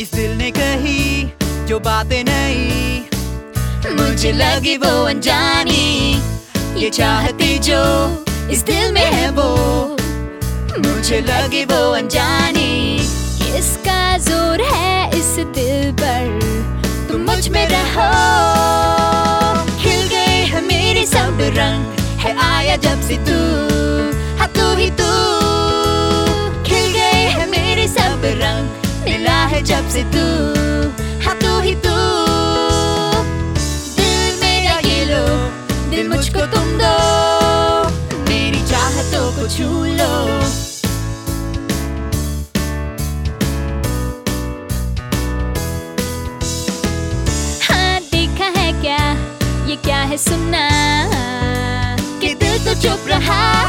इस दिल ने कही जो बातें नहीं। मुझे लगी वो अनजानी। ये चाहती जो इस दिल में है वो। मुझे लगी वो अनजानी। किसका ज़ोर है इस दिल पर। तुम मुझमें रहो। खिल गए हैं मेरे सब रंग। है आया जब से तू। हाँ तू ही तू। जब से तू हाँ तू ही तू। दिल मेरा ये लो, दिल मुझको तुम दो। मेरी चाहतों को छू लो। हाँ देखा है क्या? ये क्या है सुनना? कि दिल तो चुप रहा।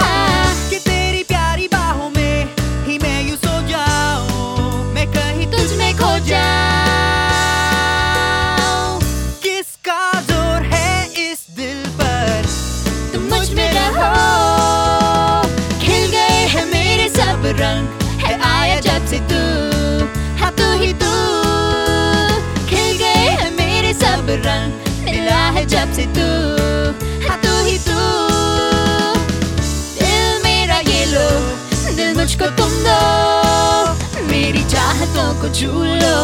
रंग मिला है जब से तू हाँ तू ही तू। दिल मेरा ये लो, दिल मुझको तुम दो, मेरी चाहतों को झूलो